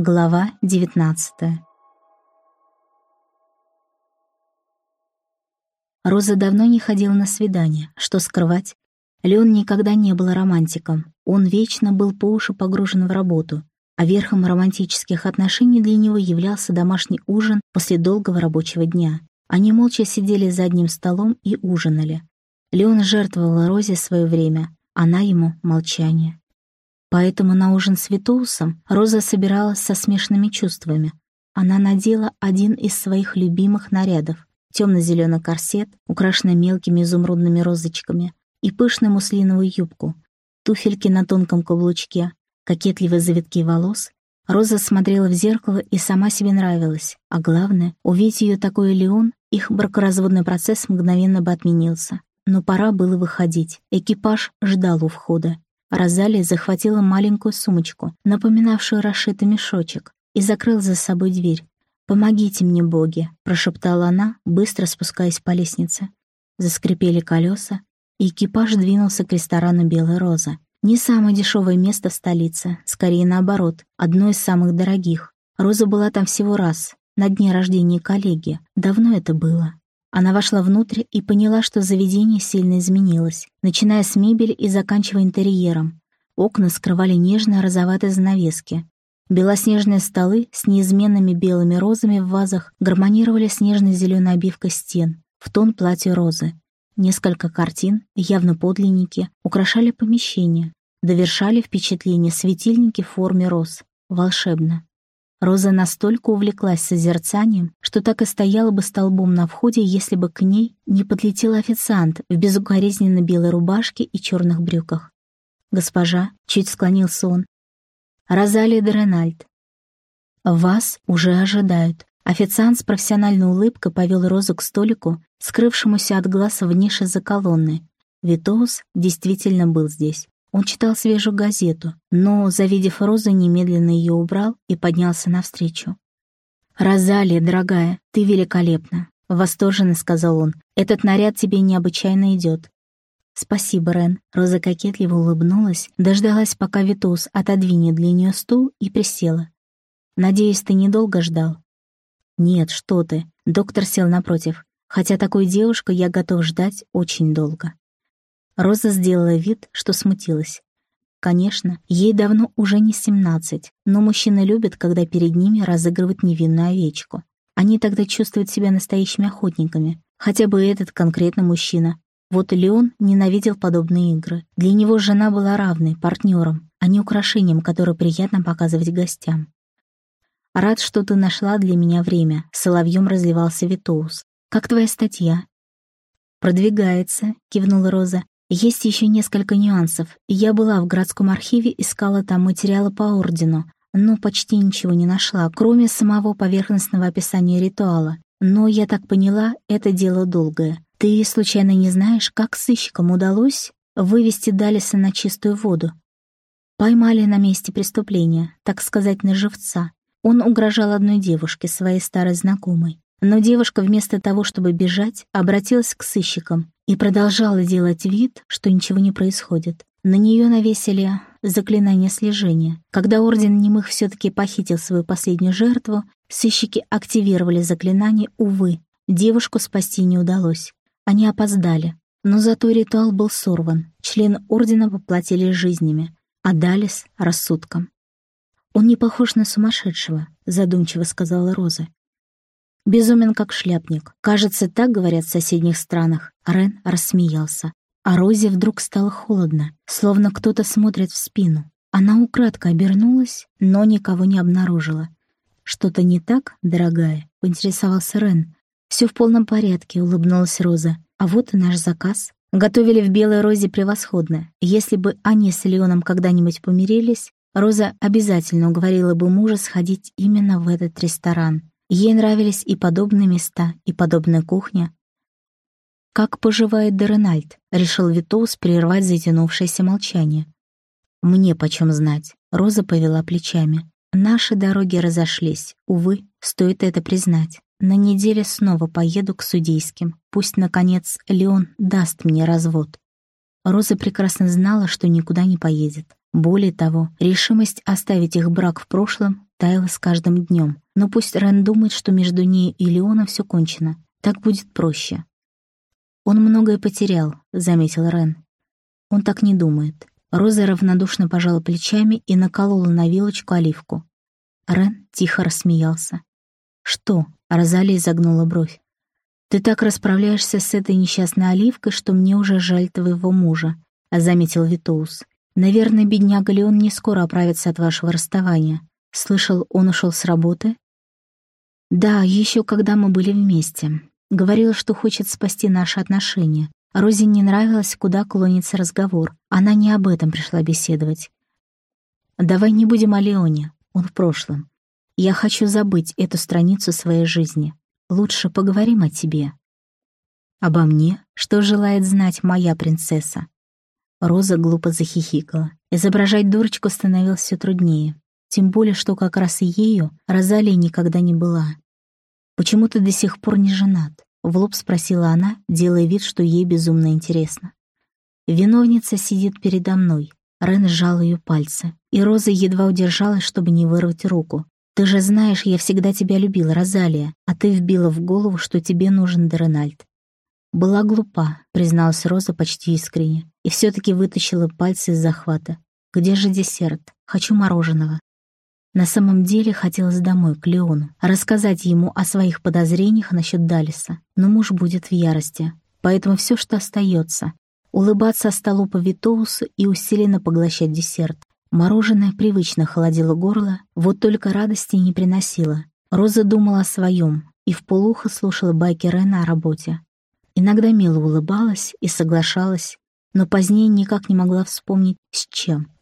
Глава 19 Роза давно не ходила на свидания, что скрывать. Леон никогда не был романтиком, он вечно был по уши погружен в работу, а верхом романтических отношений для него являлся домашний ужин после долгого рабочего дня. Они молча сидели за одним столом и ужинали. Леон жертвовал Розе свое время, она ему — молчание. Поэтому на ужин с Витоусом Роза собиралась со смешанными чувствами. Она надела один из своих любимых нарядов — темно-зеленый корсет, украшенный мелкими изумрудными розочками, и пышную муслиновую юбку, туфельки на тонком каблучке, кокетливые завитки волос. Роза смотрела в зеркало и сама себе нравилась, а главное, увидеть ее такой Леон, их бракоразводный процесс мгновенно бы отменился. Но пора было выходить, экипаж ждал у входа. Розалия захватила маленькую сумочку, напоминавшую расшитый мешочек, и закрыла за собой дверь. «Помогите мне, боги!» — прошептала она, быстро спускаясь по лестнице. Заскрипели колеса, и экипаж двинулся к ресторану «Белая роза». Не самое дешевое место в столице, скорее наоборот, одно из самых дорогих. Роза была там всего раз, на дне рождения коллеги. Давно это было. Она вошла внутрь и поняла, что заведение сильно изменилось, начиная с мебели и заканчивая интерьером. Окна скрывали нежные розоватые занавески. Белоснежные столы с неизменными белыми розами в вазах гармонировали с нежно-зеленой обивкой стен, в тон платья розы. Несколько картин, явно подлинники, украшали помещение, довершали впечатление светильники в форме роз. Волшебно. Роза настолько увлеклась созерцанием, что так и стояла бы столбом на входе, если бы к ней не подлетел официант в безукоризненно белой рубашке и черных брюках. «Госпожа», — чуть склонился он, — «Розалия де Ренальд». «Вас уже ожидают». Официант с профессиональной улыбкой повел Розу к столику, скрывшемуся от глаз в нише за колонной. Витоус действительно был здесь. Он читал свежую газету, но, завидев Розу, немедленно ее убрал и поднялся навстречу. «Розалия, дорогая, ты великолепна!» — восторженно сказал он. «Этот наряд тебе необычайно идет». «Спасибо, Рен». Роза кокетливо улыбнулась, дождалась, пока Витоус отодвинет для нее стул и присела. «Надеюсь, ты недолго ждал?» «Нет, что ты». Доктор сел напротив. «Хотя такую девушку я готов ждать очень долго». Роза сделала вид, что смутилась. Конечно, ей давно уже не семнадцать, но мужчины любят, когда перед ними разыгрывают невинную овечку. Они тогда чувствуют себя настоящими охотниками, хотя бы этот конкретно мужчина. Вот Леон ненавидел подобные игры. Для него жена была равной, партнером, а не украшением, которое приятно показывать гостям. «Рад, что ты нашла для меня время», — соловьем разливался Витоус. «Как твоя статья?» «Продвигается», — кивнула Роза. Есть еще несколько нюансов. Я была в городском архиве, искала там материалы по ордену, но почти ничего не нашла, кроме самого поверхностного описания ритуала. Но, я так поняла, это дело долгое. Ты, случайно, не знаешь, как сыщикам удалось вывести Далиса на чистую воду? Поймали на месте преступления, так сказать, на живца. Он угрожал одной девушке, своей старой знакомой. Но девушка вместо того, чтобы бежать, обратилась к сыщикам и продолжала делать вид, что ничего не происходит. На нее навесили заклинание слежения. Когда Орден Немых все-таки похитил свою последнюю жертву, сыщики активировали заклинание, увы, девушку спасти не удалось. Они опоздали. Но зато ритуал был сорван, члены Ордена поплатили жизнями, а Далис — рассудком. «Он не похож на сумасшедшего», — задумчиво сказала Роза. Безумен как шляпник. Кажется, так говорят в соседних странах. Рен рассмеялся. А Розе вдруг стало холодно, словно кто-то смотрит в спину. Она украдко обернулась, но никого не обнаружила. «Что-то не так, дорогая?» — поинтересовался Рен. «Все в полном порядке», — улыбнулась Роза. «А вот и наш заказ». Готовили в Белой Розе превосходно. Если бы они с Леоном когда-нибудь помирились, Роза обязательно уговорила бы мужа сходить именно в этот ресторан. Ей нравились и подобные места, и подобная кухня. «Как поживает Деренальд?» — решил Витоус прервать затянувшееся молчание. «Мне почем знать?» — Роза повела плечами. «Наши дороги разошлись. Увы, стоит это признать. На неделе снова поеду к судейским. Пусть, наконец, Леон даст мне развод». Роза прекрасно знала, что никуда не поедет. Более того, решимость оставить их брак в прошлом таяла с каждым днем. Но пусть Рен думает, что между ней и Леоном все кончено. Так будет проще. «Он многое потерял», — заметил Рен. Он так не думает. Роза равнодушно пожала плечами и наколола на вилочку оливку. Рен тихо рассмеялся. «Что?» — Розалия загнула бровь. «Ты так расправляешься с этой несчастной оливкой, что мне уже жаль твоего мужа», — заметил Витоус. «Наверное, бедняга Леон не скоро оправится от вашего расставания. Слышал, он ушел с работы?» «Да, еще когда мы были вместе. Говорил, что хочет спасти наши отношения. Розе не нравилось, куда клонится разговор. Она не об этом пришла беседовать. «Давай не будем о Леоне. Он в прошлом. Я хочу забыть эту страницу своей жизни. Лучше поговорим о тебе. Обо мне, что желает знать моя принцесса. Роза глупо захихикала. Изображать дурочку становилось все труднее. Тем более, что как раз ею Розалия никогда не была. «Почему ты до сих пор не женат?» — в лоб спросила она, делая вид, что ей безумно интересно. Виновница сидит передо мной. Рен сжал ее пальцы, и Роза едва удержалась, чтобы не вырвать руку. «Ты же знаешь, я всегда тебя любила, Розалия, а ты вбила в голову, что тебе нужен Деренальд». «Была глупа», — призналась Роза почти искренне, и все-таки вытащила пальцы из захвата. «Где же десерт? Хочу мороженого». На самом деле хотелось домой, к Леону, рассказать ему о своих подозрениях насчет Далиса, но муж будет в ярости. Поэтому все, что остается, улыбаться столу по Витоусу и усиленно поглощать десерт. Мороженое привычно холодило горло, вот только радости не приносило. Роза думала о своем и в полухо слушала байки Рена о работе. Иногда мило улыбалась и соглашалась, но позднее никак не могла вспомнить, с чем.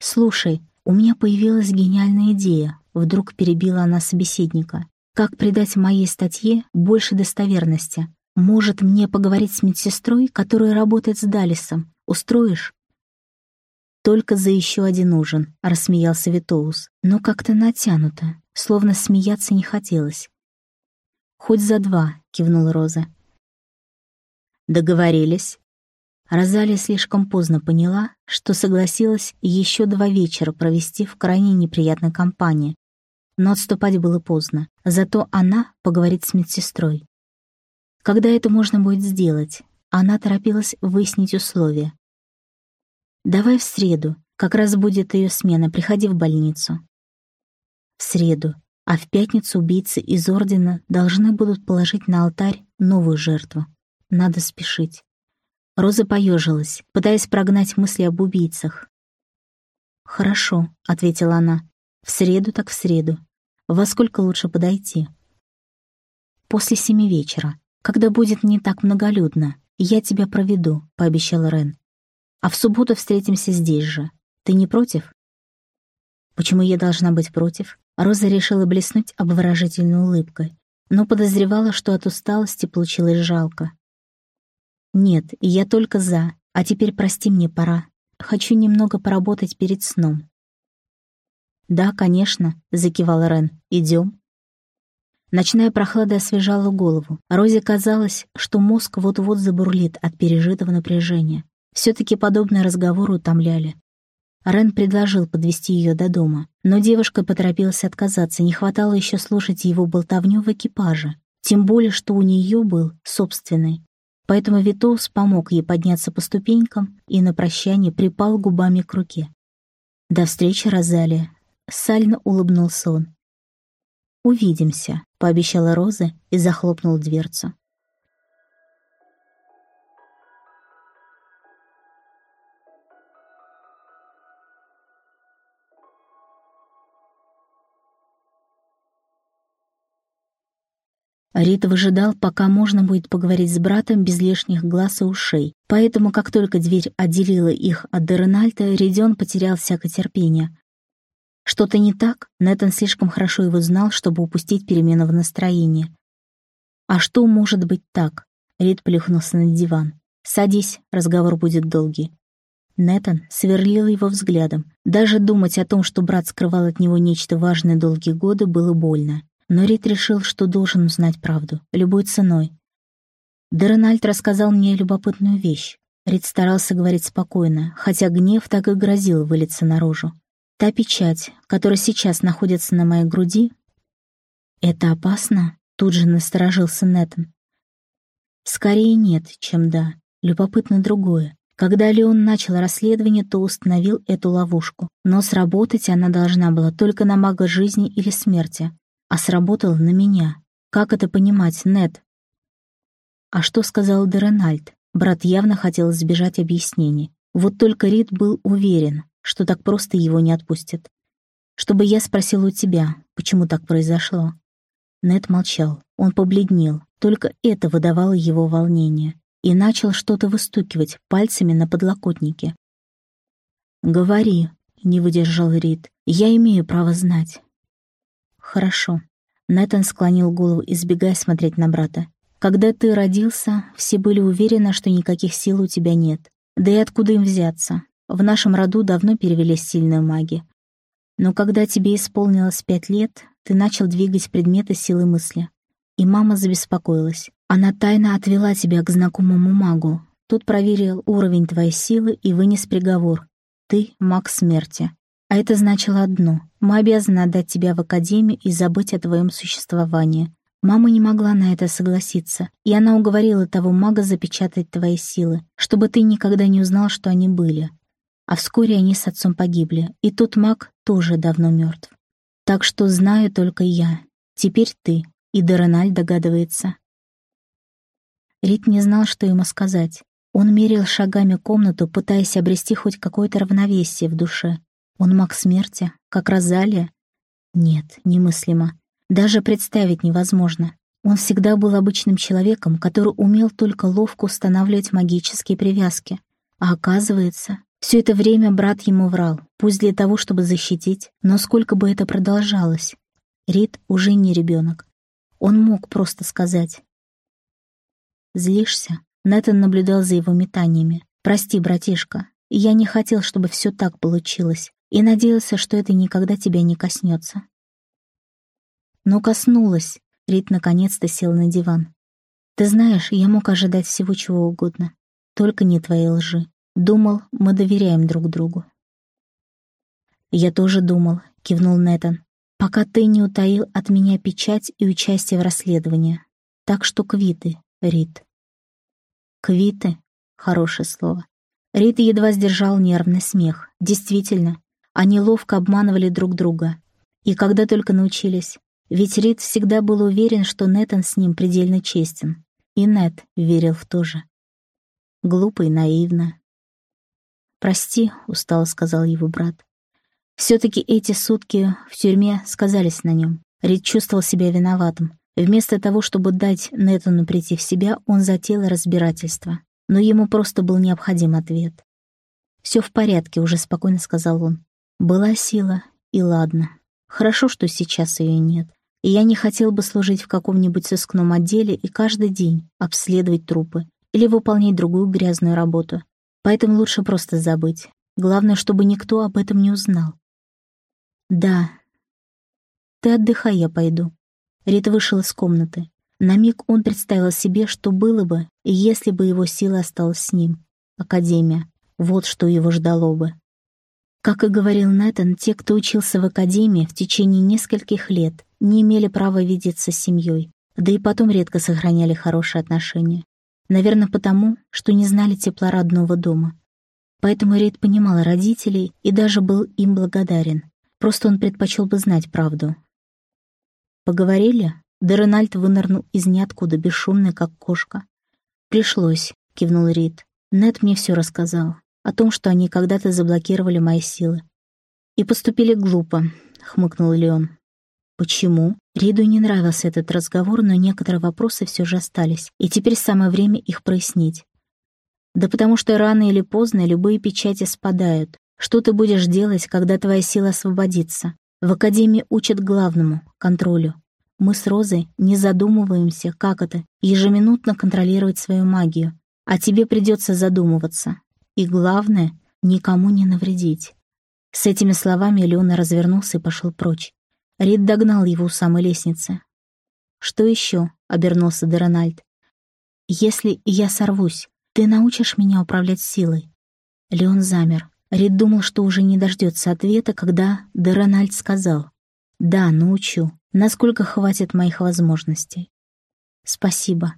«Слушай, у меня появилась гениальная идея», — вдруг перебила она собеседника. «Как придать моей статье больше достоверности? Может, мне поговорить с медсестрой, которая работает с Далисом? Устроишь?» «Только за еще один ужин», — рассмеялся Витоус, но как-то натянуто, словно смеяться не хотелось. «Хоть за два», — кивнула Роза. «Договорились». Розалия слишком поздно поняла, что согласилась еще два вечера провести в крайне неприятной компании, но отступать было поздно, зато она поговорит с медсестрой. Когда это можно будет сделать? Она торопилась выяснить условия. «Давай в среду. Как раз будет ее смена. Приходи в больницу». В среду. А в пятницу убийцы из Ордена должны будут положить на алтарь новую жертву. Надо спешить. Роза поежилась, пытаясь прогнать мысли об убийцах. «Хорошо», — ответила она. «В среду так в среду. Во сколько лучше подойти?» «После семи вечера, когда будет не так многолюдно. Я тебя проведу», — пообещал Рен. А в субботу встретимся здесь же. Ты не против?» «Почему я должна быть против?» Роза решила блеснуть обворожительной улыбкой, но подозревала, что от усталости получилось жалко. «Нет, я только за. А теперь прости мне, пора. Хочу немного поработать перед сном». «Да, конечно», — закивал Рен. «Идем». Ночная прохлада освежала голову. Розе казалось, что мозг вот-вот забурлит от пережитого напряжения. Все-таки подобные разговоры утомляли. Рен предложил подвести ее до дома, но девушка поторопилась отказаться, не хватало еще слушать его болтовню в экипаже, тем более, что у нее был собственный. Поэтому Витоус помог ей подняться по ступенькам и на прощание припал губами к руке. «До встречи, Розалия!» — сально улыбнулся он. «Увидимся», — пообещала Роза и захлопнул дверцу. Рит выжидал, пока можно будет поговорить с братом без лишних глаз и ушей. Поэтому, как только дверь отделила их от Деренальта, Ридион потерял всякое терпение. Что-то не так? Нэтан слишком хорошо его знал, чтобы упустить перемену в настроении. «А что может быть так?» Рид плюхнулся на диван. «Садись, разговор будет долгий». Нэтан сверлил его взглядом. Даже думать о том, что брат скрывал от него нечто важное долгие годы, было больно. Но Рид решил, что должен узнать правду, любой ценой. Дерональд рассказал мне любопытную вещь. Рид старался говорить спокойно, хотя гнев так и грозил вылиться наружу. Та печать, которая сейчас находится на моей груди... Это опасно? Тут же насторожился Нэтан. Скорее нет, чем да. Любопытно другое. Когда Леон начал расследование, то установил эту ловушку. Но сработать она должна была только на мага жизни или смерти. А сработала на меня. Как это понимать, Нет? А что сказал Деренальд? Брат явно хотел избежать объяснений. Вот только Рид был уверен, что так просто его не отпустят. Чтобы я спросил у тебя, почему так произошло. Нед молчал, он побледнел, только это выдавало его волнение, и начал что-то выстукивать пальцами на подлокотнике. «Говори», — не выдержал Рид, — «я имею право знать». «Хорошо». Нэтан склонил голову, избегая смотреть на брата. «Когда ты родился, все были уверены, что никаких сил у тебя нет. Да и откуда им взяться? В нашем роду давно перевелись сильные маги. Но когда тебе исполнилось пять лет, ты начал двигать предметы силы мысли. И мама забеспокоилась. Она тайно отвела тебя к знакомому магу. Тот проверил уровень твоей силы и вынес приговор. Ты — маг смерти. А это значило одно — мы обязаны отдать тебя в академию и забыть о твоем существовании. Мама не могла на это согласиться, и она уговорила того мага запечатать твои силы, чтобы ты никогда не узнал, что они были. А вскоре они с отцом погибли, и тот маг тоже давно мертв. Так что знаю только я. Теперь ты, и Дорональ догадывается. Рит не знал, что ему сказать. Он мерил шагами комнату, пытаясь обрести хоть какое-то равновесие в душе. Он маг смерти, как Розалия? Нет, немыслимо. Даже представить невозможно. Он всегда был обычным человеком, который умел только ловко устанавливать магические привязки. А оказывается, все это время брат ему врал, пусть для того, чтобы защитить, но сколько бы это продолжалось. Рид уже не ребенок. Он мог просто сказать. «Злишься?» Нэтан наблюдал за его метаниями. «Прости, братишка, я не хотел, чтобы все так получилось, и надеялся, что это никогда тебя не коснется. Но коснулась. Рит наконец-то сел на диван. Ты знаешь, я мог ожидать всего чего угодно. Только не твоей лжи. Думал, мы доверяем друг другу. Я тоже думал, кивнул Нэтан, пока ты не утаил от меня печать и участие в расследовании. Так что квиты, Рит. Квиты — хорошее слово. Рит едва сдержал нервный смех. Действительно, они ловко обманывали друг друга. И когда только научились, ведь Рид всегда был уверен, что Нэтан с ним предельно честен. И Нет верил в то же. Глупо и наивно. «Прости», — устало сказал его брат. Все-таки эти сутки в тюрьме сказались на нем. Рид чувствовал себя виноватым. Вместо того, чтобы дать Нэтану прийти в себя, он затеял разбирательство. Но ему просто был необходим ответ. «Все в порядке», — уже спокойно сказал он. «Была сила, и ладно. Хорошо, что сейчас ее нет и я не хотел бы служить в каком-нибудь сыскном отделе и каждый день обследовать трупы или выполнять другую грязную работу. Поэтому лучше просто забыть. Главное, чтобы никто об этом не узнал. «Да. Ты отдыхай, я пойду». Рит вышел из комнаты. На миг он представил себе, что было бы, если бы его сила осталась с ним. Академия. Вот что его ждало бы. Как и говорил Нэтан, те, кто учился в академии в течение нескольких лет, не имели права видеться с семьей, да и потом редко сохраняли хорошие отношения. Наверное, потому, что не знали тепла родного дома. Поэтому Рейд понимал родителей и даже был им благодарен. Просто он предпочел бы знать правду. «Поговорили?» Да Рональд вынырнул из ниоткуда, бесшумный, как кошка. «Пришлось», — кивнул Рид. «Нед мне все рассказал. О том, что они когда-то заблокировали мои силы. И поступили глупо», — хмыкнул Леон. Почему? Риду не нравился этот разговор, но некоторые вопросы все же остались, и теперь самое время их прояснить. Да потому что рано или поздно любые печати спадают. Что ты будешь делать, когда твоя сила освободится? В Академии учат главному — контролю. Мы с Розой не задумываемся, как это — ежеминутно контролировать свою магию. А тебе придется задумываться. И главное — никому не навредить. С этими словами Леона развернулся и пошел прочь. Рид догнал его у самой лестницы. «Что еще?» — обернулся Дерональд. «Если я сорвусь, ты научишь меня управлять силой?» Леон замер. Рид думал, что уже не дождется ответа, когда Дерональд сказал «Да, научу, насколько хватит моих возможностей». «Спасибо».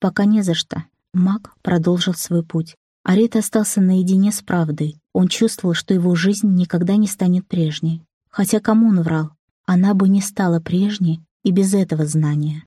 «Пока не за что». Маг продолжил свой путь. А Рид остался наедине с правдой. Он чувствовал, что его жизнь никогда не станет прежней. Хотя кому он врал? Она бы не стала прежней и без этого знания.